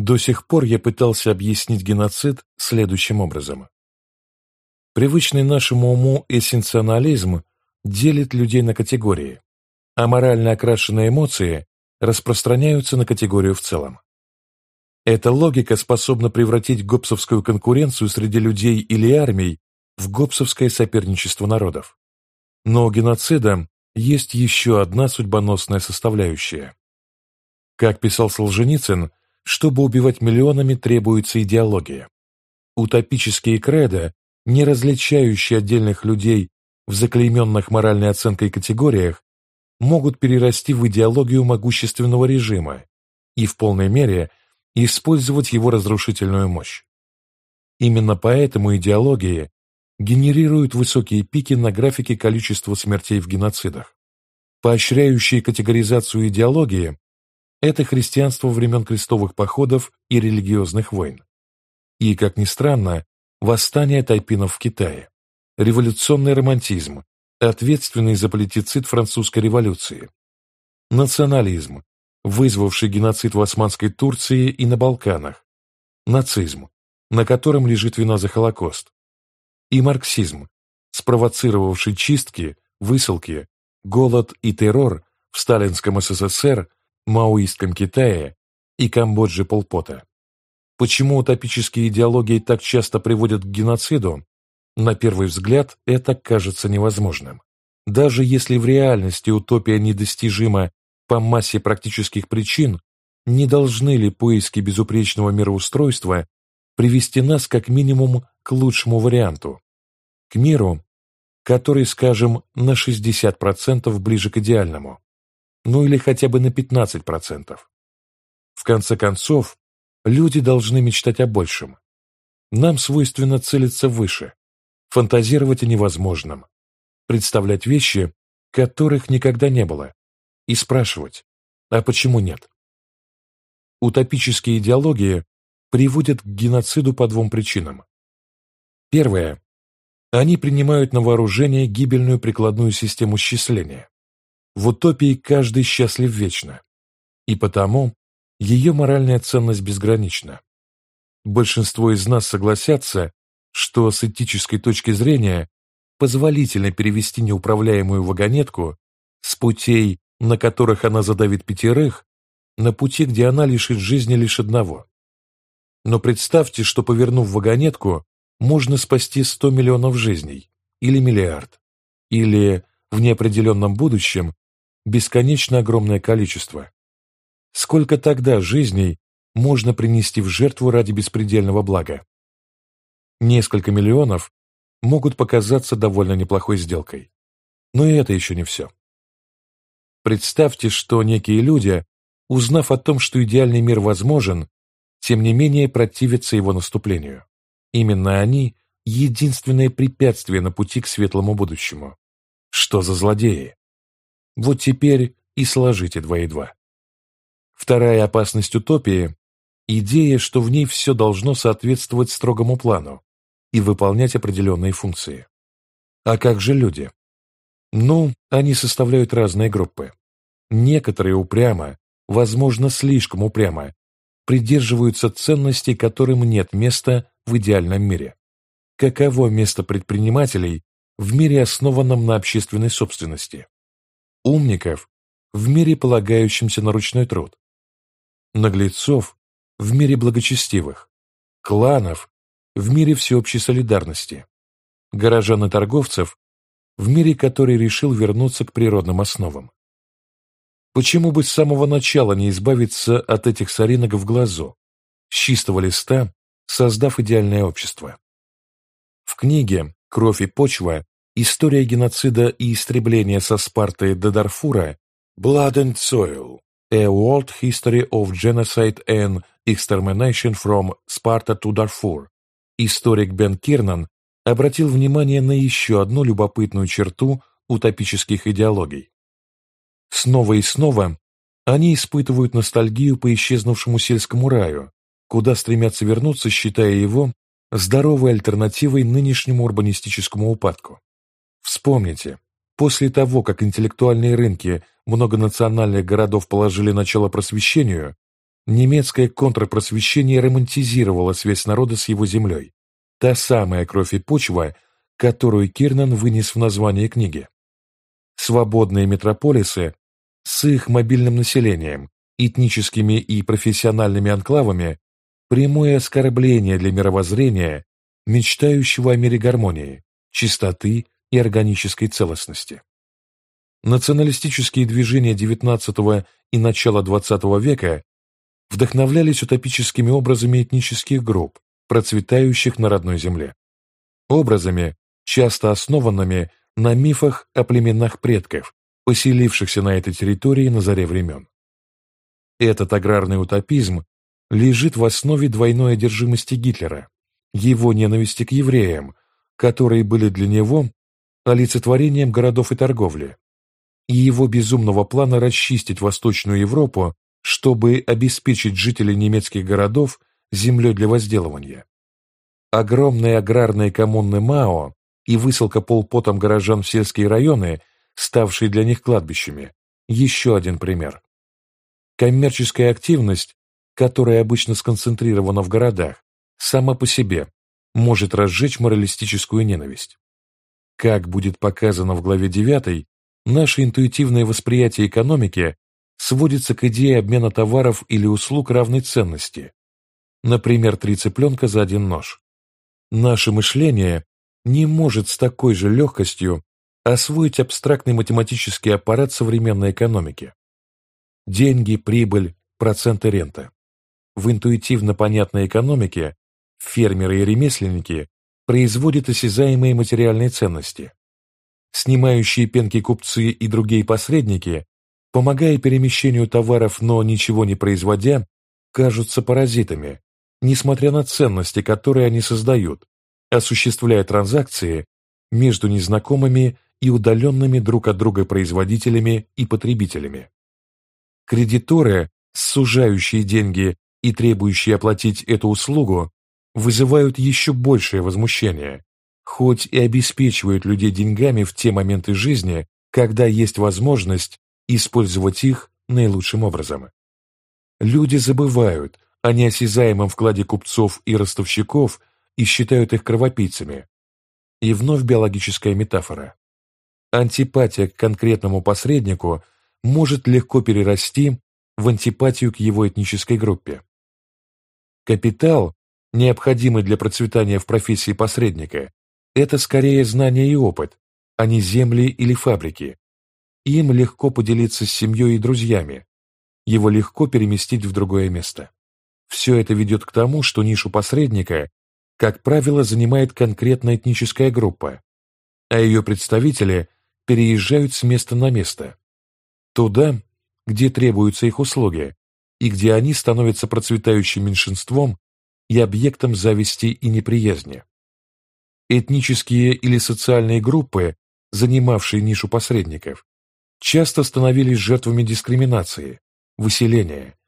До сих пор я пытался объяснить геноцид следующим образом. Привычный нашему уму эссенционализм делит людей на категории, а морально окрашенные эмоции распространяются на категорию в целом. Эта логика способна превратить гопсовскую конкуренцию среди людей или армий в гопсовское соперничество народов. Но у геноцида есть еще одна судьбоносная составляющая. Как писал Солженицын, чтобы убивать миллионами требуется идеология. Утопические кредо, не различающие отдельных людей в заклейменных моральной оценкой категориях, могут перерасти в идеологию могущественного режима и в полной мере использовать его разрушительную мощь. Именно поэтому идеологии генерируют высокие пики на графике количества смертей в геноцидах. Поощряющие категоризацию идеологии – это христианство времен крестовых походов и религиозных войн. И, как ни странно, восстание тайпинов в Китае, революционный романтизм, ответственный за политицид французской революции, национализм, вызвавший геноцид в Османской Турции и на Балканах, нацизм, на котором лежит вина за Холокост, и марксизм, спровоцировавший чистки, высылки, голод и террор в сталинском СССР, маоистском Китае и Камбодже Полпота. Почему утопические идеологии так часто приводят к геноциду? На первый взгляд это кажется невозможным. Даже если в реальности утопия недостижима по массе практических причин, не должны ли поиски безупречного мироустройства привести нас как минимум к лучшему варианту, к миру, который, скажем, на 60% ближе к идеальному, ну или хотя бы на 15%. В конце концов, люди должны мечтать о большем. Нам свойственно целиться выше, фантазировать о невозможном, представлять вещи, которых никогда не было, и спрашивать, а почему нет? Утопические идеологии приводят к геноциду по двум причинам. Первое. Они принимают на вооружение гибельную прикладную систему счисления. В утопии каждый счастлив вечно, и потому ее моральная ценность безгранична. Большинство из нас согласятся, что с этической точки зрения позволительно перевести неуправляемую вагонетку с путей на которых она задавит пятерых, на пути, где она лишит жизни лишь одного. Но представьте, что, повернув вагонетку, можно спасти 100 миллионов жизней, или миллиард, или, в неопределенном будущем, бесконечно огромное количество. Сколько тогда жизней можно принести в жертву ради беспредельного блага? Несколько миллионов могут показаться довольно неплохой сделкой. Но и это еще не все. Представьте, что некие люди, узнав о том, что идеальный мир возможен, тем не менее противятся его наступлению. Именно они – единственное препятствие на пути к светлому будущему. Что за злодеи? Вот теперь и сложите два и два. Вторая опасность утопии – идея, что в ней все должно соответствовать строгому плану и выполнять определенные функции. А как же люди? Ну, они составляют разные группы. Некоторые упрямо, возможно, слишком упрямо, придерживаются ценностей, которым нет места в идеальном мире. Каково место предпринимателей в мире, основанном на общественной собственности? Умников в мире, полагающемся на ручной труд. Наглецов в мире благочестивых. Кланов в мире всеобщей солидарности. Горожан и торговцев в мире, который решил вернуться к природным основам. Почему бы с самого начала не избавиться от этих соринок в глазу, с чистого листа, создав идеальное общество? В книге «Кровь и почва. История геноцида и истребления со Спарты до Дарфура» «Blood and Soil. A World History of Genocide and Extermination from Sparta to Darfur» историк Бен Кирнан обратил внимание на еще одну любопытную черту утопических идеологий. Снова и снова они испытывают ностальгию по исчезнувшему сельскому раю, куда стремятся вернуться, считая его здоровой альтернативой нынешнему урбанистическому упадку. Вспомните, после того, как интеллектуальные рынки многонациональных городов положили начало просвещению, немецкое контрпросвещение романтизировало связь народа с его землей, та самая кровь и почва, которую Кирнан вынес в название книги. Свободные метрополисы с их мобильным населением, этническими и профессиональными анклавами – прямое оскорбление для мировоззрения, мечтающего о мире гармонии, чистоты и органической целостности. Националистические движения XIX и начала XX века вдохновлялись утопическими образами этнических групп, процветающих на родной земле. Образами, часто основанными на мифах о племенах предков, поселившихся на этой территории на заре времен. Этот аграрный утопизм лежит в основе двойной одержимости Гитлера, его ненависти к евреям, которые были для него олицетворением городов и торговли, и его безумного плана расчистить Восточную Европу, чтобы обеспечить жителей немецких городов землей для возделывания. Огромные аграрные коммуны Мао и высылка полпотом горожан в сельские районы, ставшие для них кладбищами, еще один пример. Коммерческая активность, которая обычно сконцентрирована в городах, сама по себе может разжечь моралистическую ненависть. Как будет показано в главе 9, наше интуитивное восприятие экономики сводится к идее обмена товаров или услуг равной ценности. Например, три цыпленка за один нож. Наше мышление не может с такой же легкостью освоить абстрактный математический аппарат современной экономики. Деньги, прибыль, проценты рента. В интуитивно понятной экономике фермеры и ремесленники производят осязаемые материальные ценности. Снимающие пенки купцы и другие посредники, помогая перемещению товаров, но ничего не производя, кажутся паразитами, несмотря на ценности, которые они создают, осуществляя транзакции между незнакомыми и удаленными друг от друга производителями и потребителями. Кредиторы, сужающие деньги и требующие оплатить эту услугу, вызывают еще большее возмущение, хоть и обеспечивают людей деньгами в те моменты жизни, когда есть возможность использовать их наилучшим образом. Люди забывают о неосязаемом вкладе купцов и ростовщиков и считают их кровопийцами. И вновь биологическая метафора. Антипатия к конкретному посреднику может легко перерасти в антипатию к его этнической группе. Капитал, необходимый для процветания в профессии посредника, это скорее знание и опыт, а не земли или фабрики. Им легко поделиться с семьей и друзьями, его легко переместить в другое место. Все это ведет к тому, что нишу посредника, как правило, занимает конкретная этническая группа, а ее представители переезжают с места на место. Туда, где требуются их услуги, и где они становятся процветающим меньшинством и объектом зависти и неприязни. Этнические или социальные группы, занимавшие нишу посредников, часто становились жертвами дискриминации, выселения,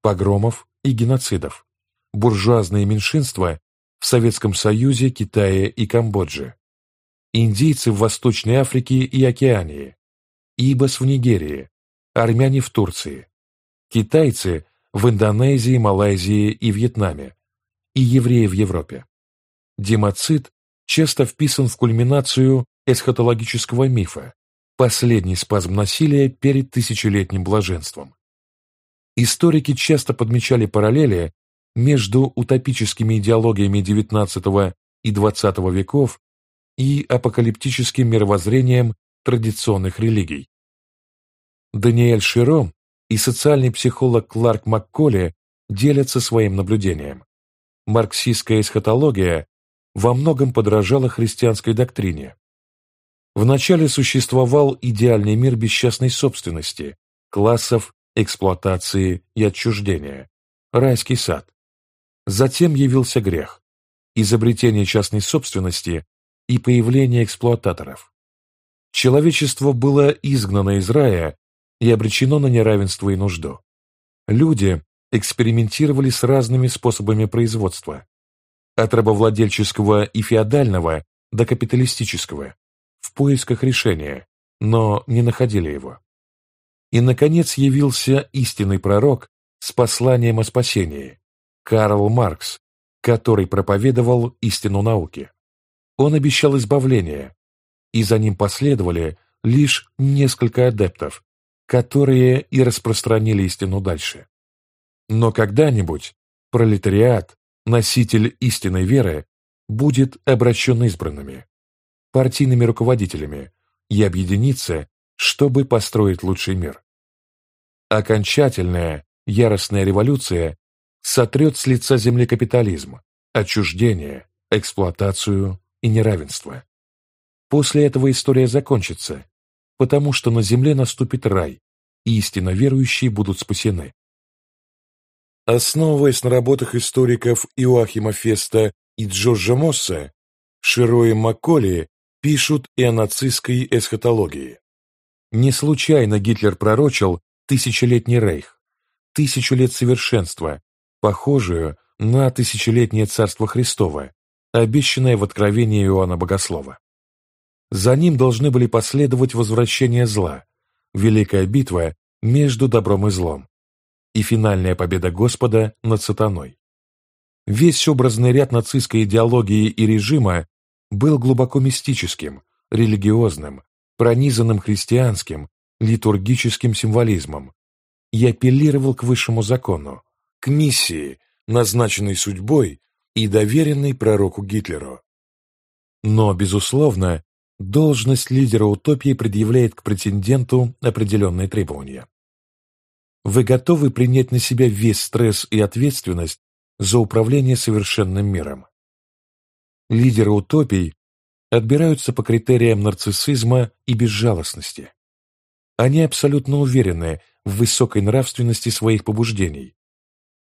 погромов и геноцидов, буржуазные меньшинства в Советском Союзе, Китае и Камбодже, индейцы в Восточной Африке и Океании, ибос в Нигерии, армяне в Турции, китайцы в Индонезии, Малайзии и Вьетнаме, и евреи в Европе. Демоцид часто вписан в кульминацию эсхатологического мифа, последний спазм насилия перед тысячелетним блаженством. Историки часто подмечали параллели между утопическими идеологиями XIX и XX веков и апокалиптическим мировоззрением традиционных религий. Даниэль Широ и социальный психолог Кларк Макколи делятся своим наблюдением. Марксистская эсхатология во многом подражала христианской доктрине. Вначале существовал идеальный мир бесчастной собственности, классов, эксплуатации и отчуждения, райский сад. Затем явился грех, изобретение частной собственности и появление эксплуататоров. Человечество было изгнано из рая и обречено на неравенство и нужду. Люди экспериментировали с разными способами производства, от рабовладельческого и феодального до капиталистического, в поисках решения, но не находили его. И, наконец, явился истинный пророк с посланием о спасении, Карл Маркс, который проповедовал истину науки. Он обещал избавление, и за ним последовали лишь несколько адептов, которые и распространили истину дальше. Но когда-нибудь пролетариат, носитель истинной веры, будет обращен избранными, партийными руководителями и объединится, чтобы построить лучший мир. Окончательная, яростная революция сотрет с лица земли капитализм, отчуждение, эксплуатацию и неравенство. После этого история закончится, потому что на земле наступит рай, и истинно верующие будут спасены. Основываясь на работах историков Иоахима Феста и Джорджа Мосса, Широ и Макколи пишут и о нацистской эсхатологии. Не случайно Гитлер пророчил тысячелетний рейх, тысячу лет совершенства, похожую на тысячелетнее царство Христово, обещанное в Откровении Иоанна Богослова. За ним должны были последовать возвращение зла, великая битва между добром и злом, и финальная победа Господа над сатаной. Весь образный ряд нацистской идеологии и режима был глубоко мистическим, религиозным, пронизанным христианским, литургическим символизмом и апеллировал к высшему закону, к миссии, назначенной судьбой и доверенной пророку Гитлеру. Но, безусловно, должность лидера утопии предъявляет к претенденту определенные требования. Вы готовы принять на себя весь стресс и ответственность за управление совершенным миром. Лидеры утопий отбираются по критериям нарциссизма и безжалостности. Они абсолютно уверены в высокой нравственности своих побуждений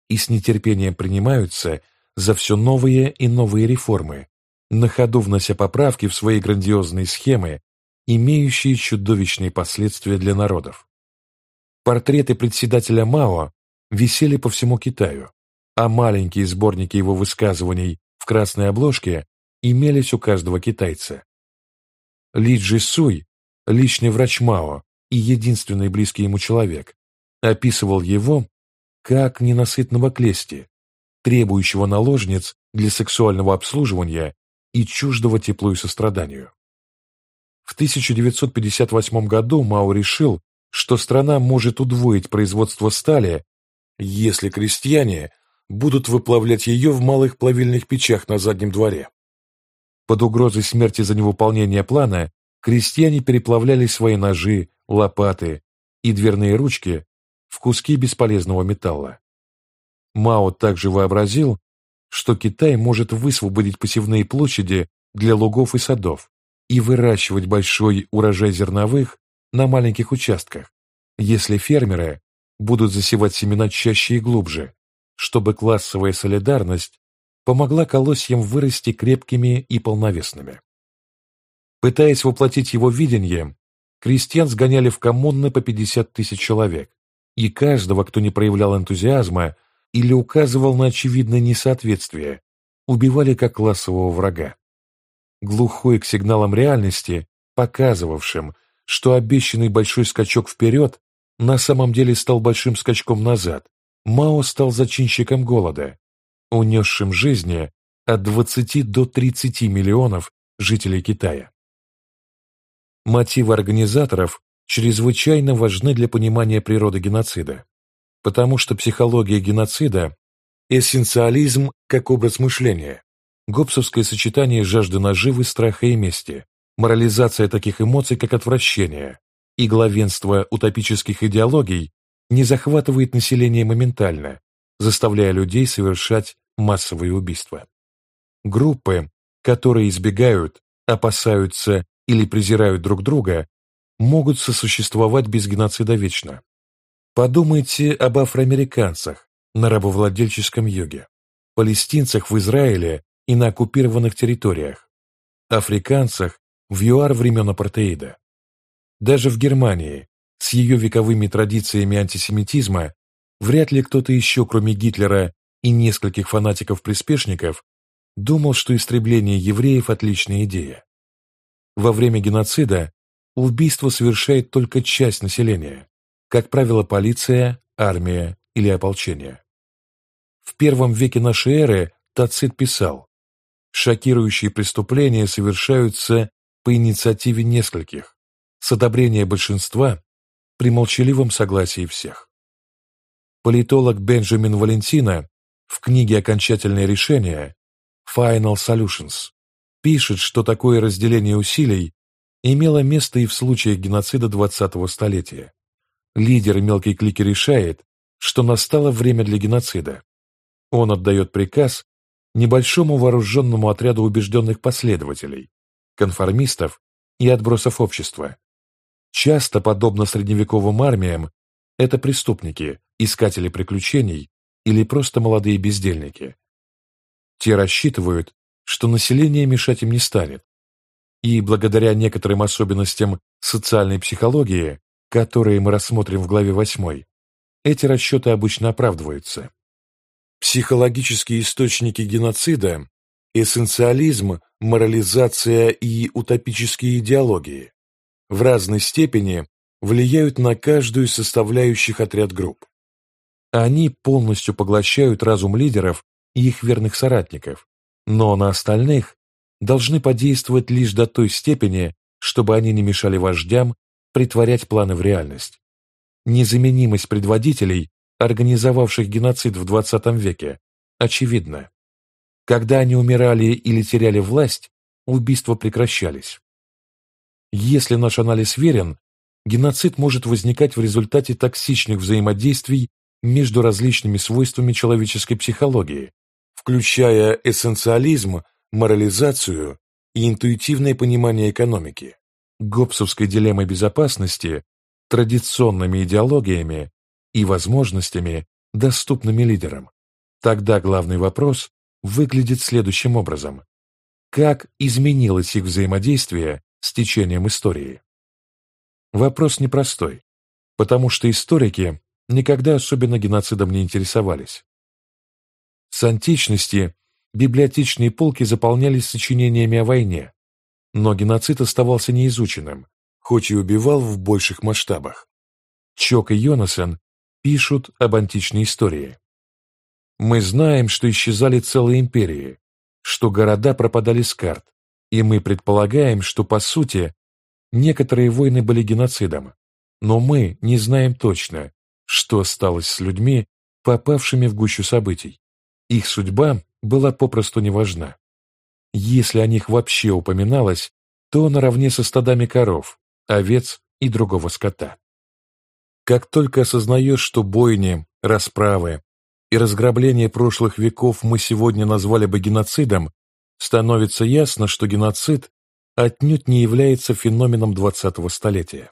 и с нетерпением принимаются за все новые и новые реформы, на ходу внося поправки в свои грандиозные схемы, имеющие чудовищные последствия для народов. Портреты председателя Мао висели по всему Китаю, а маленькие сборники его высказываний в красной обложке имелись у каждого китайца. Ли Джи Суй, личный врач Мао и единственный близкий ему человек, описывал его как ненасытного клести, требующего наложниц для сексуального обслуживания и чуждого теплу и состраданию. В 1958 году Мао решил, что страна может удвоить производство стали, если крестьяне будут выплавлять ее в малых плавильных печах на заднем дворе. Под угрозой смерти за невыполнение плана крестьяне переплавляли свои ножи, лопаты и дверные ручки в куски бесполезного металла. Мао также вообразил, что Китай может высвободить посевные площади для лугов и садов и выращивать большой урожай зерновых на маленьких участках, если фермеры будут засевать семена чаще и глубже, чтобы классовая солидарность помогла колосьям вырасти крепкими и полновесными. Пытаясь воплотить его видение, крестьян сгоняли в коммуны по 50 тысяч человек, и каждого, кто не проявлял энтузиазма или указывал на очевидное несоответствие, убивали как классового врага. Глухой к сигналам реальности, показывавшим, что обещанный большой скачок вперед на самом деле стал большим скачком назад, Мао стал зачинщиком голода, унесшим жизни от 20 до 30 миллионов жителей Китая. Мотивы организаторов чрезвычайно важны для понимания природы геноцида, потому что психология геноцида – эссенциализм как образ мышления, гоббсовское сочетание жажды наживы, страха и мести, морализация таких эмоций, как отвращение, и главенство утопических идеологий не захватывает население моментально, заставляя людей совершать массовые убийства. Группы, которые избегают, опасаются или презирают друг друга, могут сосуществовать без геноцида вечно. Подумайте об афроамериканцах на рабовладельческом юге, палестинцах в Израиле и на оккупированных территориях, африканцах в ЮАР времен апартеида. Даже в Германии, с ее вековыми традициями антисемитизма, вряд ли кто-то еще, кроме Гитлера и нескольких фанатиков-приспешников, думал, что истребление евреев – отличная идея. Во время геноцида убийство совершает только часть населения, как правило, полиция, армия или ополчения. В первом веке нашей эры Тацит писал, «Шокирующие преступления совершаются по инициативе нескольких, с одобрения большинства, при молчаливом согласии всех». Политолог Бенджамин Валентина в книге «Окончательное решение» Final Solutions пишет, что такое разделение усилий имело место и в случаях геноцида 20-го столетия. Лидер мелкой клики решает, что настало время для геноцида. Он отдает приказ небольшому вооруженному отряду убежденных последователей, конформистов и отбросов общества. Часто, подобно средневековым армиям, это преступники, искатели приключений или просто молодые бездельники. Те рассчитывают, что население мешать им не станет, и благодаря некоторым особенностям социальной психологии, которые мы рассмотрим в главе 8, эти расчеты обычно оправдываются. Психологические источники геноцида – эссенциализм, морализация и утопические идеологии – в разной степени влияют на каждую из составляющих отряд групп. Они полностью поглощают разум лидеров и их верных соратников, но на остальных должны подействовать лишь до той степени, чтобы они не мешали вождям притворять планы в реальность. Незаменимость предводителей, организовавших геноцид в 20 веке, очевидна. Когда они умирали или теряли власть, убийства прекращались. Если наш анализ верен, геноцид может возникать в результате токсичных взаимодействий между различными свойствами человеческой психологии, включая эссенциализм, морализацию и интуитивное понимание экономики, гоббсовской дилеммой безопасности, традиционными идеологиями и возможностями, доступными лидерам. Тогда главный вопрос выглядит следующим образом. Как изменилось их взаимодействие с течением истории? Вопрос непростой, потому что историки никогда особенно геноцидом не интересовались. С античности библиотечные полки заполнялись сочинениями о войне, но геноцид оставался неизученным, хоть и убивал в больших масштабах. Чок и Йонасон пишут об античной истории. Мы знаем, что исчезали целые империи, что города пропадали с карт, и мы предполагаем, что, по сути, некоторые войны были геноцидом, но мы не знаем точно, что осталось с людьми, попавшими в гущу событий. Их судьба была попросту не важна. Если о них вообще упоминалось, то наравне со стадами коров, овец и другого скота. Как только осознаешь, что бойни, расправы и разграбления прошлых веков мы сегодня назвали бы геноцидом, становится ясно, что геноцид отнюдь не является феноменом 20-го столетия.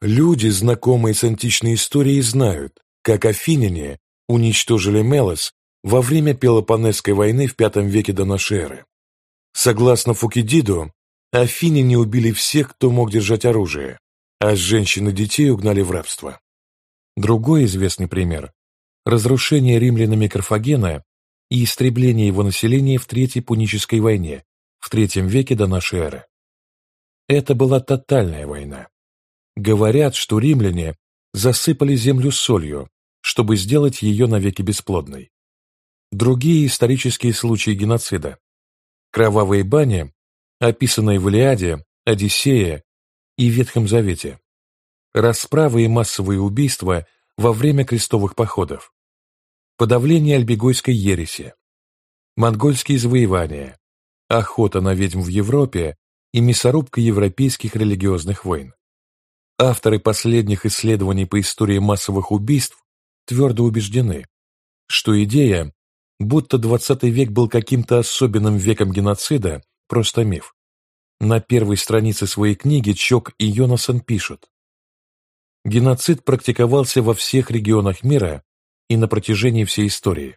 Люди, знакомые с античной историей, знают, как афиняне уничтожили Мелос во время Пелопонесской войны в V веке до эры. Согласно Фукидиду, афиняне убили всех, кто мог держать оружие, а женщин и детей угнали в рабство. Другой известный пример – разрушение римлянами Карфагена и истребление его населения в Третьей Пунической войне в III веке до нашей эры. Это была тотальная война. Говорят, что римляне засыпали землю солью, чтобы сделать ее навеки бесплодной. Другие исторические случаи геноцида. Кровавые бани, описанные в Илиаде, Одиссее и Ветхом Завете. Расправы и массовые убийства во время крестовых походов. Подавление альбегойской ереси. Монгольские завоевания. Охота на ведьм в Европе и мясорубка европейских религиозных войн. Авторы последних исследований по истории массовых убийств твердо убеждены, что идея будто 20 век был каким-то особенным веком геноцида, просто миф. На первой странице своей книги Чок и Йонасон пишут. Геноцид практиковался во всех регионах мира и на протяжении всей истории.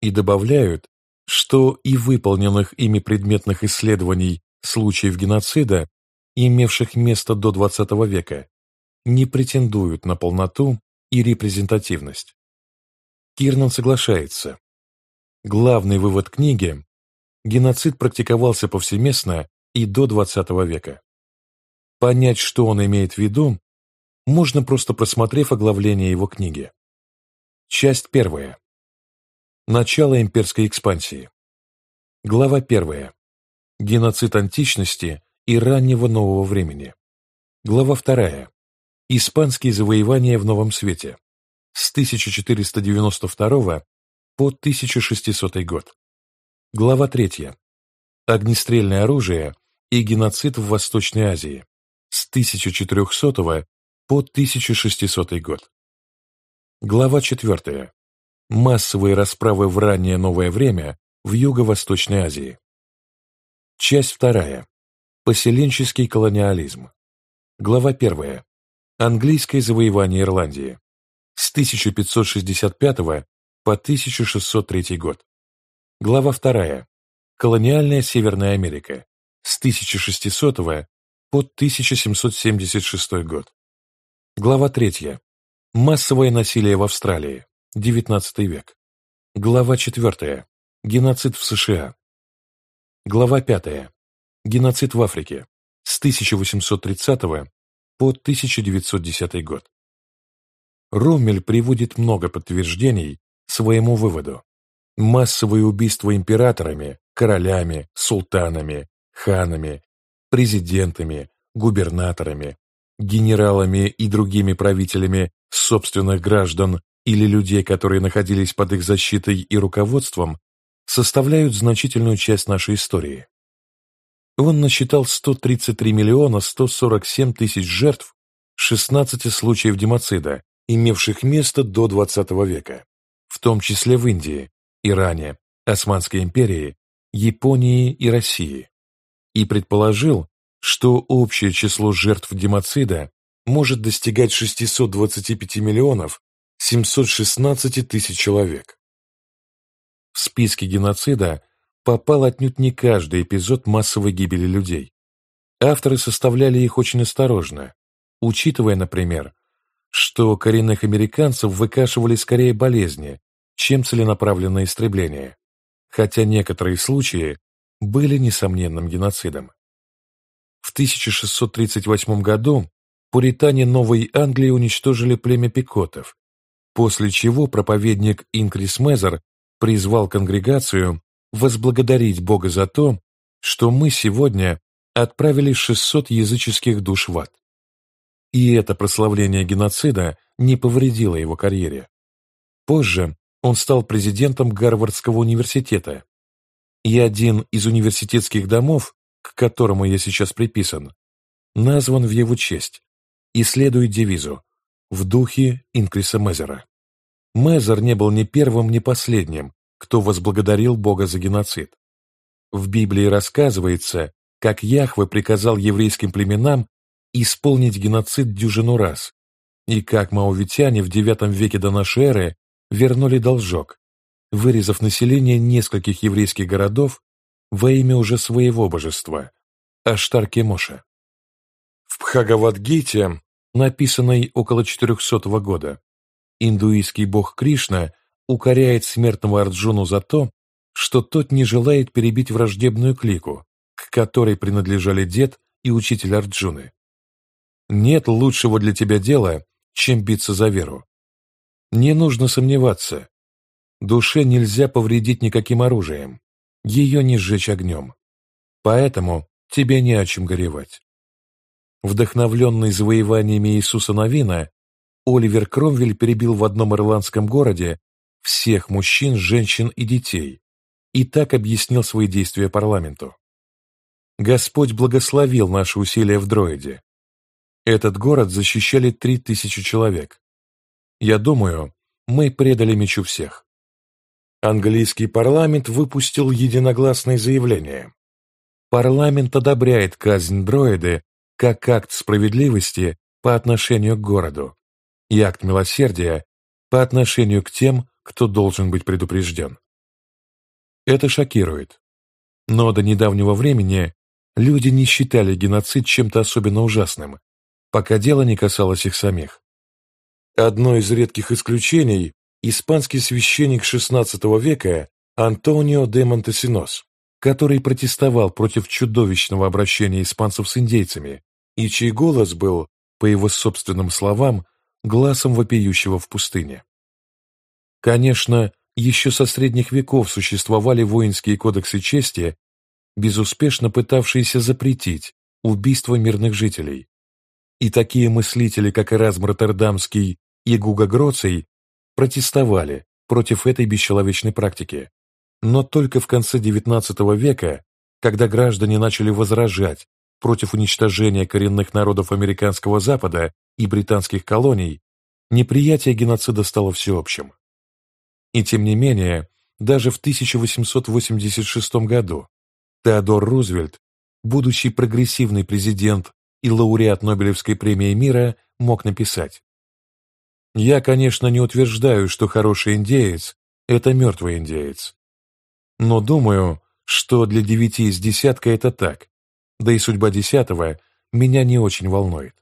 И добавляют, что и выполненных ими предметных исследований случаев геноцида, имевших место до XX века, не претендуют на полноту и репрезентативность. Кирнан соглашается, Главный вывод книги – геноцид практиковался повсеместно и до XX века. Понять, что он имеет в виду, можно просто просмотрев оглавление его книги. Часть первая. Начало имперской экспансии. Глава первая. Геноцид античности и раннего нового времени. Глава вторая. Испанские завоевания в Новом Свете. С 1492 по 1600 год. Глава третья. Огнестрельное оружие и геноцид в Восточной Азии. С 1400 по 1600 год. Глава четвертая. Массовые расправы в раннее новое время в Юго-Восточной Азии. Часть вторая. Поселенческий колониализм. Глава первая. Английское завоевание Ирландии. С 1565 по 1603 год. Глава вторая. Колониальная Северная Америка. С 1600 по 1776 год. Глава третья. Массовое насилие в Австралии. XIX век. Глава 4. Геноцид в США. Глава 5. Геноцид в Африке. С 1830 по 1910 год. Роммель приводит много подтверждений своему выводу. Массовые убийства императорами, королями, султанами, ханами, президентами, губернаторами, генералами и другими правителями собственных граждан или людей, которые находились под их защитой и руководством, составляют значительную часть нашей истории. Он насчитал 133 миллиона 147 тысяч жертв 16 случаев демоцида, имевших место до XX века, в том числе в Индии, Иране, Османской империи, Японии и России, и предположил, что общее число жертв демоцида может достигать 625 миллионов 716 тысяч человек. В списке геноцида попал отнюдь не каждый эпизод массовой гибели людей. Авторы составляли их очень осторожно, учитывая, например, что коренных американцев выкашивали скорее болезни, чем целенаправленное истребление, хотя некоторые случаи были несомненным геноцидом. В 1638 году пуритане Новой Англии уничтожили племя пикотов, после чего проповедник Инкрис Мезер призвал конгрегацию возблагодарить Бога за то, что мы сегодня отправили 600 языческих душ в ад. И это прославление геноцида не повредило его карьере. Позже он стал президентом Гарвардского университета, и один из университетских домов к которому я сейчас приписан, назван в его честь и следует девизу «В духе Инкриса Мезера». Мезер не был ни первым, ни последним, кто возблагодарил Бога за геноцид. В Библии рассказывается, как Яхве приказал еврейским племенам исполнить геноцид дюжину раз, и как маовитяне в IX веке до нашей эры вернули должок, вырезав население нескольких еврейских городов во имя уже своего божества – Аштар-Кемоша. В Бхагавадгите, написанной около 400 года, индуистский бог Кришна укоряет смертного Арджуну за то, что тот не желает перебить враждебную клику, к которой принадлежали дед и учитель Арджуны. Нет лучшего для тебя дела, чем биться за веру. Не нужно сомневаться. Душе нельзя повредить никаким оружием ее не сжечь огнем. Поэтому тебе не о чем горевать. Вдохновленный завоеваниями Иисуса Новина, Оливер Кромвель перебил в одном ирландском городе всех мужчин, женщин и детей и так объяснил свои действия парламенту. Господь благословил наши усилия в Дроиде. Этот город защищали три тысячи человек. Я думаю, мы предали мечу всех. Английский парламент выпустил единогласное заявление. Парламент одобряет казнь дроиды как акт справедливости по отношению к городу и акт милосердия по отношению к тем, кто должен быть предупрежден. Это шокирует. Но до недавнего времени люди не считали геноцид чем-то особенно ужасным, пока дело не касалось их самих. Одно из редких исключений испанский священник XVI века Антонио де Монтесинос, который протестовал против чудовищного обращения испанцев с индейцами и чей голос был, по его собственным словам, глазом вопиющего в пустыне. Конечно, еще со средних веков существовали воинские кодексы чести, безуспешно пытавшиеся запретить убийство мирных жителей. И такие мыслители, как Эразм Роттердамский и Гуга Гроций, протестовали против этой бесчеловечной практики. Но только в конце XIX века, когда граждане начали возражать против уничтожения коренных народов американского Запада и британских колоний, неприятие геноцида стало всеобщим. И тем не менее, даже в 1886 году Теодор Рузвельт, будущий прогрессивный президент и лауреат Нобелевской премии мира, мог написать «Я, конечно, не утверждаю, что хороший индеец – это мертвый индеец. Но думаю, что для девяти из десятка это так, да и судьба десятого меня не очень волнует.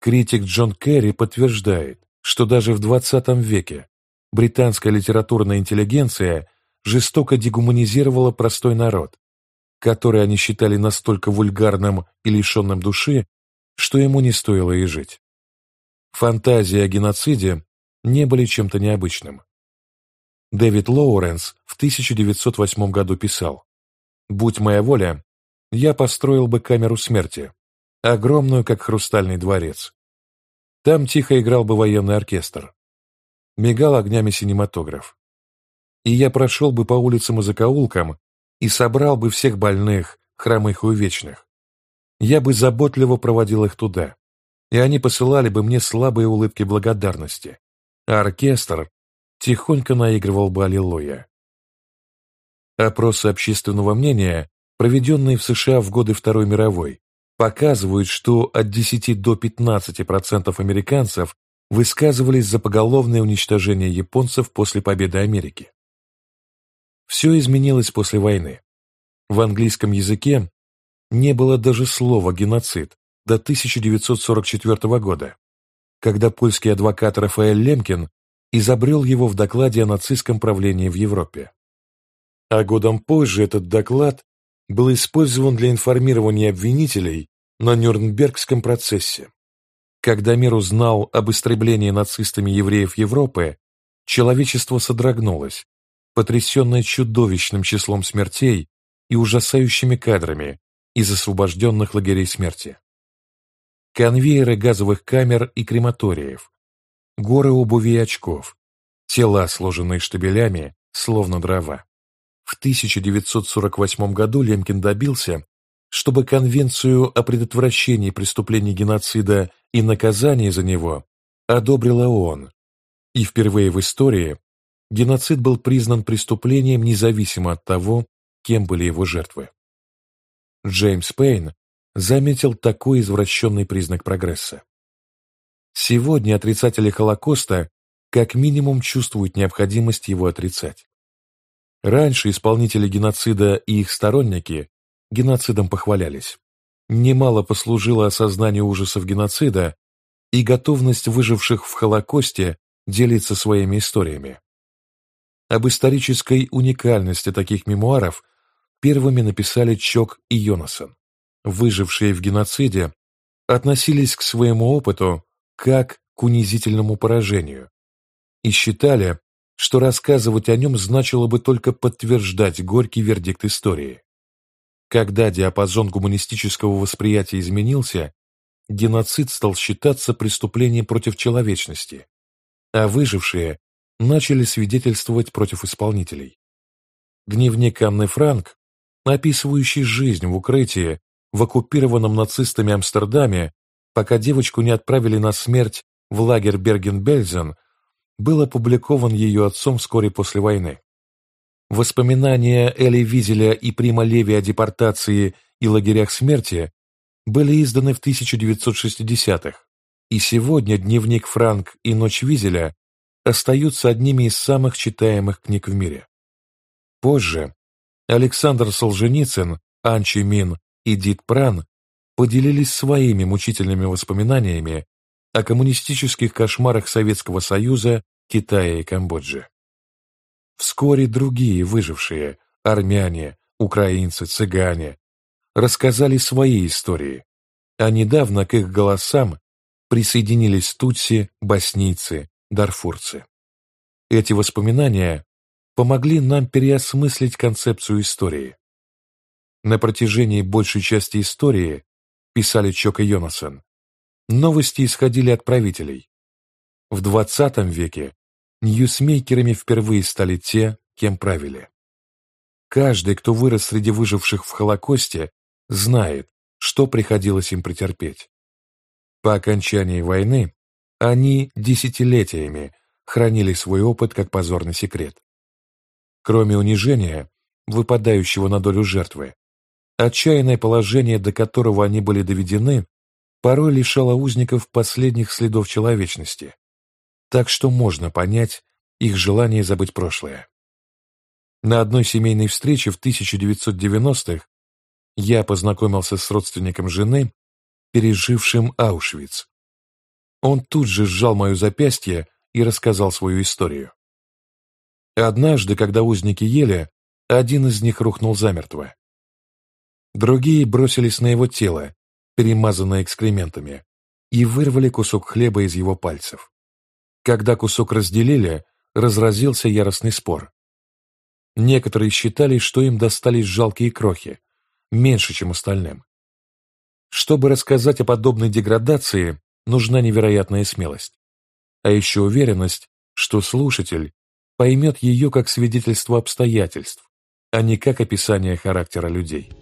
Критик Джон Керри подтверждает, что даже в 20 веке британская литературная интеллигенция жестоко дегуманизировала простой народ, который они считали настолько вульгарным и лишенным души, что ему не стоило и жить. Фантазии о геноциде не были чем-то необычным. Дэвид Лоуренс в 1908 году писал «Будь моя воля, я построил бы камеру смерти, огромную, как хрустальный дворец. Там тихо играл бы военный оркестр. Мигал огнями синематограф. И я прошел бы по улицам и закоулкам и собрал бы всех больных, хромых и увечных. Я бы заботливо проводил их туда, и они посылали бы мне слабые улыбки благодарности, а оркестр тихонько наигрывал бы «Аллилуйя». Опросы общественного мнения, проведенные в США в годы Второй мировой, показывают, что от 10 до 15% американцев высказывались за поголовное уничтожение японцев после победы Америки. Все изменилось после войны. В английском языке не было даже слова «геноцид» до 1944 года, когда польский адвокат Рафаэль Лемкин изобрел его в докладе о нацистском правлении в Европе. А годом позже этот доклад был использован для информирования обвинителей на Нюрнбергском процессе. Когда мир узнал об истреблении нацистами евреев Европы, человечество содрогнулось, потрясенное чудовищным числом смертей и ужасающими кадрами из освобожденных лагерей смерти. Конвейеры газовых камер и крематориев, горы обуви и очков, тела, сложенные штабелями, словно дрова. В 1948 году Лемкин добился, чтобы Конвенцию о предотвращении преступлений геноцида и наказании за него одобрила ООН, и впервые в истории геноцид был признан преступлением независимо от того, кем были его жертвы. Джеймс Пейн заметил такой извращенный признак прогресса. Сегодня отрицатели Холокоста как минимум чувствуют необходимость его отрицать. Раньше исполнители геноцида и их сторонники геноцидом похвалялись. Немало послужило осознание ужасов геноцида и готовность выживших в Холокосте делиться своими историями. Об исторической уникальности таких мемуаров первыми написали Чок и Йонасон. Выжившие в геноциде относились к своему опыту как к унизительному поражению и считали, что рассказывать о нем значило бы только подтверждать горький вердикт истории. Когда диапазон гуманистического восприятия изменился, геноцид стал считаться преступлением против человечности, а выжившие начали свидетельствовать против исполнителей. Дневник Анны Франк, описывающий жизнь в укрытии в оккупированном нацистами Амстердаме, пока девочку не отправили на смерть в лагерь Берген-Бельзен, был опубликован ее отцом вскоре после войны. Воспоминания Эли Визеля и Прима Леви о депортации и лагерях смерти были изданы в 1960-х, и сегодня дневник Франк и Ночь Визеля остаются одними из самых читаемых книг в мире. Позже Александр Солженицын, Анчи Мин и Дит Пран поделились своими мучительными воспоминаниями о коммунистических кошмарах Советского Союза, Китая и Камбоджи. Вскоре другие выжившие, армяне, украинцы, цыгане, рассказали свои истории, а недавно к их голосам присоединились тутси, боснийцы, дарфурцы. Эти воспоминания помогли нам переосмыслить концепцию истории. На протяжении большей части истории, писали Чок и Йонасан, новости исходили от правителей. В 20 веке ньюсмейкерами впервые стали те, кем правили. Каждый, кто вырос среди выживших в Холокосте, знает, что приходилось им претерпеть. По окончании войны они десятилетиями хранили свой опыт как позорный секрет. Кроме унижения, выпадающего на долю жертвы, отчаянное положение, до которого они были доведены, порой лишало узников последних следов человечности, так что можно понять их желание забыть прошлое. На одной семейной встрече в 1990-х я познакомился с родственником жены, пережившим Аушвиц. Он тут же сжал мое запястье и рассказал свою историю. Однажды, когда узники ели, один из них рухнул замертво. Другие бросились на его тело, перемазанное экскрементами, и вырвали кусок хлеба из его пальцев. Когда кусок разделили, разразился яростный спор. Некоторые считали, что им достались жалкие крохи, меньше, чем остальным. Чтобы рассказать о подобной деградации, нужна невероятная смелость а еще уверенность, что слушатель поймет ее как свидетельство обстоятельств, а не как описание характера людей.